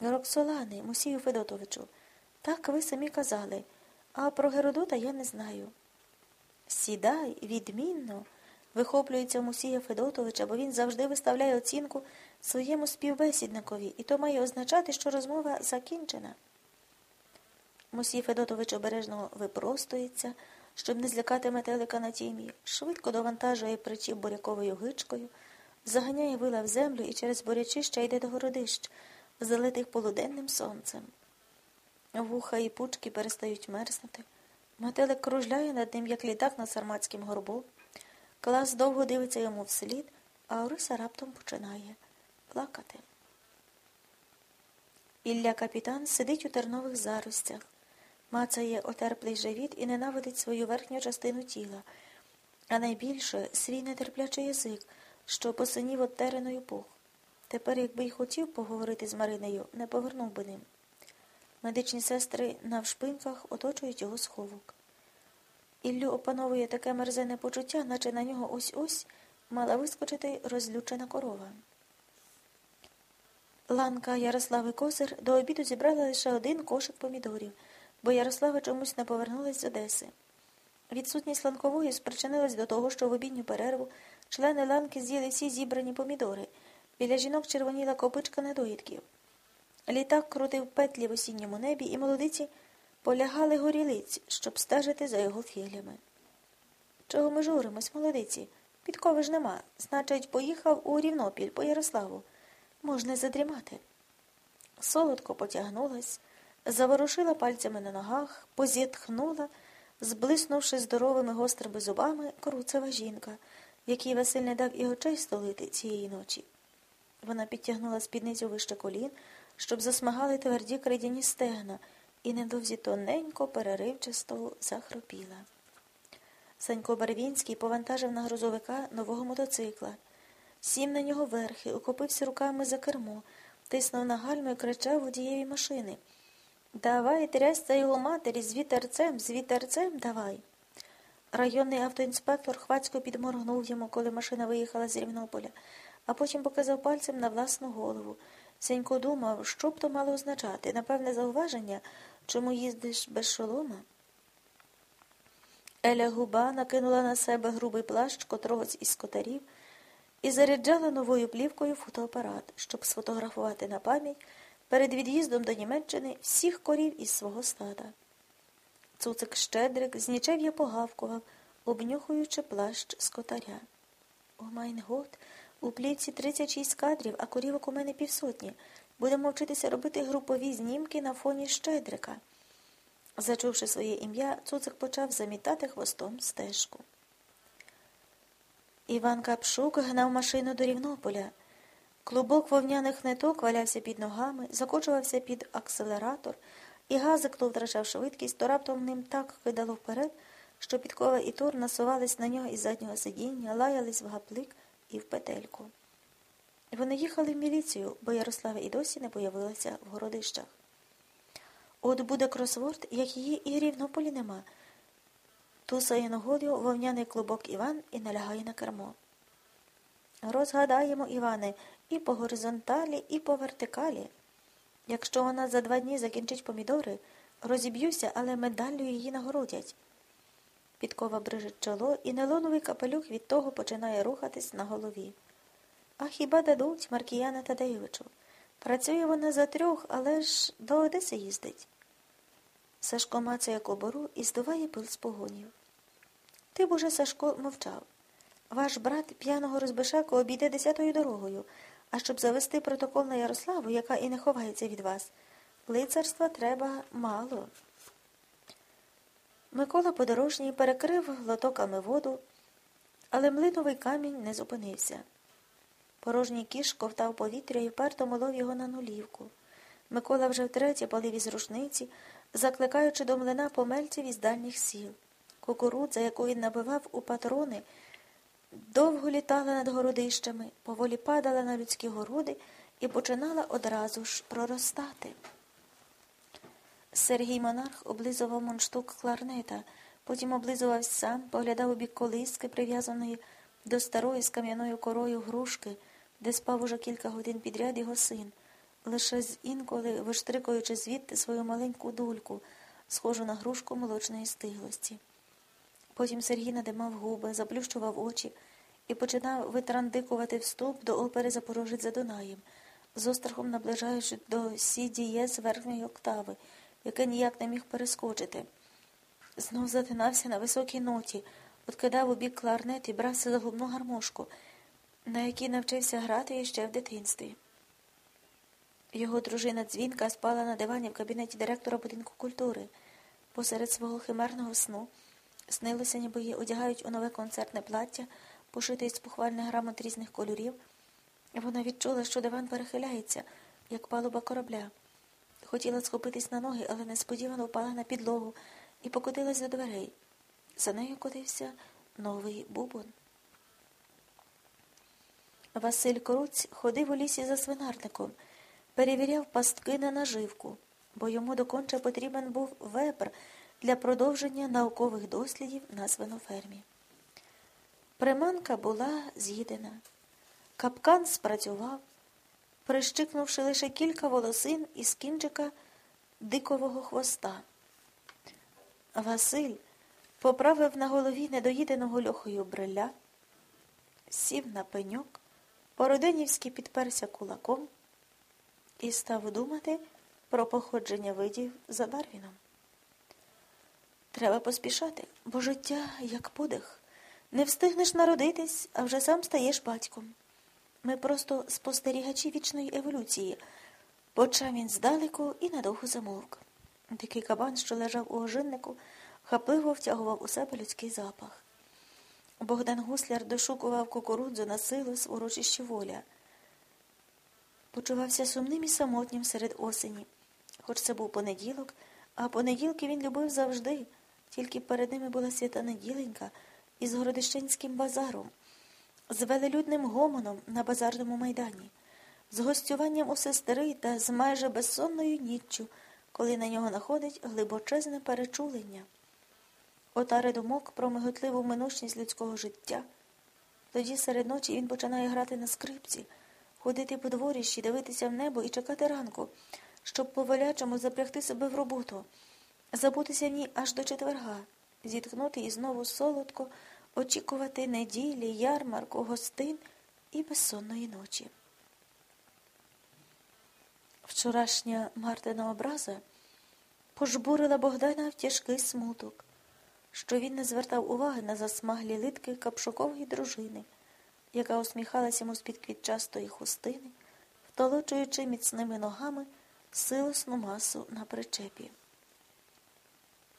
Роксолани, Мусію Федотовичу, так ви самі казали, а про Геродота я не знаю. Сідай, відмінно, вихоплюється Мусія Федотовича, бо він завжди виставляє оцінку своєму співбесідникові, і то має означати, що розмова закінчена. Мусій Федотович обережно випростується, щоб не злякати метелика на тім'ї, швидко довантажує причіп буряковою гичкою, заганяє вила в землю і через бурячища йде до городищ, залитих полуденним сонцем. Вуха і пучки перестають мерзнути. Метелик кружляє над ним, як літак над сарматським горбом. Клас довго дивиться йому вслід, а Ориса раптом починає плакати. Ілля капітан сидить у тернових заростях, мацає отерплий живіт і ненавидить свою верхню частину тіла, а найбільше свій нетерплячий язик, що посинів от тереною пух. Тепер, якби й хотів поговорити з Маринею, не повернув би ним. Медичні сестри навшпиньках оточують його сховок. Іллю опановує таке мерзене почуття, наче на нього ось ось мала вискочити розлючена корова. Ланка Ярослави Козир до обіду зібрала лише один кошик помідорів, бо Ярослава чомусь не повернулась з Одеси. Відсутність ланкової спричинилась до того, що в обідню перерву члени ланки з'їли всі зібрані помідори. Біля жінок червоніла копичка недоїдків. Літак крутив петлі в осінньому небі, і молодиці полягали горілиць, щоб стежити за його фіглями. Чого ми журимось, молодиці? Підкови ж нема. Значить, поїхав у Рівнопіль по Ярославу. Можна задрімати. Солодко потягнулась, заворушила пальцями на ногах, позітхнула, зблиснувши здоровими гострими зубами, круцева жінка, якій Василь не дав і очей столити цієї ночі. Вона підтягнула спідницю вище колін, щоб засмагали тверді кридяні стегна, і недовзі тоненько, переривчасто захропіла. Санько Барвінський повантажив на грузовика нового мотоцикла. Сім на нього верхи, укопився руками за кермо, тиснув на гальму і кричав водієві машини. Давай трясся його матері з вітерцем, з вітерцем давай. Районний автоінспектор хвацько підморгнув йому, коли машина виїхала з Рівнополя, а потім показав пальцем на власну голову. Сенько думав, що б то мало означати, напевне, зауваження, чому їздиш без шолома. Еля губа накинула на себе грубий плащ котрогось із скотарів і заряджала новою плівкою фотоапарат, щоб сфотографувати на пам'ять перед від'їздом до Німеччини всіх корів із свого стада. Цуцик Щедрик з нічев'я погавкував, обнюхуючи плащ скотаря. O mein Gott, у плівці 36 кадрів, а корівок у мене півсотні. Будемо вчитися робити групові знімки на фоні Щедрика. Зачувши своє ім'я, цуцик почав замітати хвостом стежку. Іван Капшук гнав машину до Рівнополя. Клубок вовняних ниток валявся під ногами, закочувався під акселератор, і газик то втрачав швидкість, то раптом ним так кидало вперед, що підкова і тур насувались на нього із заднього сидіння, лаялись в гаплик і в петельку. Вони їхали в міліцію, бо Ярослава і досі не появилася в городищах. От буде кросворд, як її і Рівнополі нема. Тусає ногою вовняний клубок Іван і налягає на кермо. Розгадаємо, Іване, і по горизонталі, і по вертикалі. Якщо вона за два дні закінчить помідори, розіб'юся, але медаллю її нагородять. Підкова брижить чоло, і нелоновий капелюх від того починає рухатись на голові. А хіба дадуть Маркіяна Тадеєвичу? Працює вона за трьох, але ж до Одеси їздить. Сашко мацає кобору і здуває пил з погонів. Ти б уже, Сашко, мовчав. Ваш брат п'яного розбишаку обійде десятою дорогою, а щоб завести протокол на Ярославу, яка і не ховається від вас, лицарства треба мало. Микола подорожній перекрив лотоками воду, але млиновий камінь не зупинився. Порожній кіш ковтав повітря і вперто молов його на нулівку. Микола вже втретє палив із рушниці, закликаючи до млина помельців із дальніх сіл. Кукурудза, яку він набивав у патрони, довго літала над городищами, поволі падала на людські городи і починала одразу ж проростати. Сергій монарх облизував мундштук кларнета, потім облизувався сам, поглядав у бік колиски, прив'язаної до старої з кам'яною корою грушки, де спав уже кілька годин підряд його син, лише з інколи виштрикуючи звідти свою маленьку дульку, схожу на грушку молочної стиглості. Потім Сергій надимав губи, заплющував очі і починав витрандикувати вступ до опери Запорожець за Дунаєм, з острахом наближаючи до сі дієз верхньої октави, яке ніяк не міг перескочити. Знов затинався на високій ноті, откидав у бік кларнет і брався за губну гармошку, на якій навчився грати іще в дитинстві. Його дружина дзвінка спала на дивані в кабінеті директора будинку культури. Посеред свого химерного сну снилося, ніби її одягають у нове концертне плаття, пошите із похвальних грамот різних кольорів. Вона відчула, що диван перехиляється, як палуба корабля. Хотіла схопитись на ноги, але несподівано впала на підлогу і покотилась до дверей. За нею котився новий бубон. Василь Коруць ходив у лісі за свинарником, перевіряв пастки на наживку, бо йому доконче потрібен був вепр для продовження наукових дослідів на свинофермі. Приманка була з'їдена. Капкан спрацював, прищикнувши лише кілька волосин із кінчика дикового хвоста. Василь поправив на голові недоїденого льохою бриля, сів на пеньок, по-родинівськи підперся кулаком і став думати про походження видів за Дарвіном. Треба поспішати, бо життя як подих. Не встигнеш народитись, а вже сам стаєш батьком. Ми просто спостерігачі вічної еволюції. Почав він здалеку і надовго замовк. Дикий кабан, що лежав у ожиннику, хапливо втягував у себе людський запах. Богдан Гусляр дошукував кукурудзу на силу з урочищі воля. Почувався сумним і самотнім серед осені, хоч це був понеділок, а понеділки він любив завжди, тільки перед ними була свята неділенька із Городищенським базаром, з велелюдним гомоном на базарному майдані, з гостюванням у сестри та з майже безсонною ніччю, коли на нього находить глибочезне перечулення. Отари думок про миготливу минучність людського життя. Тоді серед ночі він починає грати на скрипці, ходити по дворіщі, дивитися в небо і чекати ранку, щоб по волячому запрягти себе в роботу, забутися в ній аж до четверга, зіткнути і знову солодко очікувати неділі, ярмарку, гостин і безсонної ночі. Вчорашня Мартина образа пожбурила Богдана в тяжкий смуток що він не звертав уваги на засмаглі литки капшукової дружини, яка усміхалася йому з-під квітчастої хустини, втолочуючи міцними ногами силосну масу на причепі.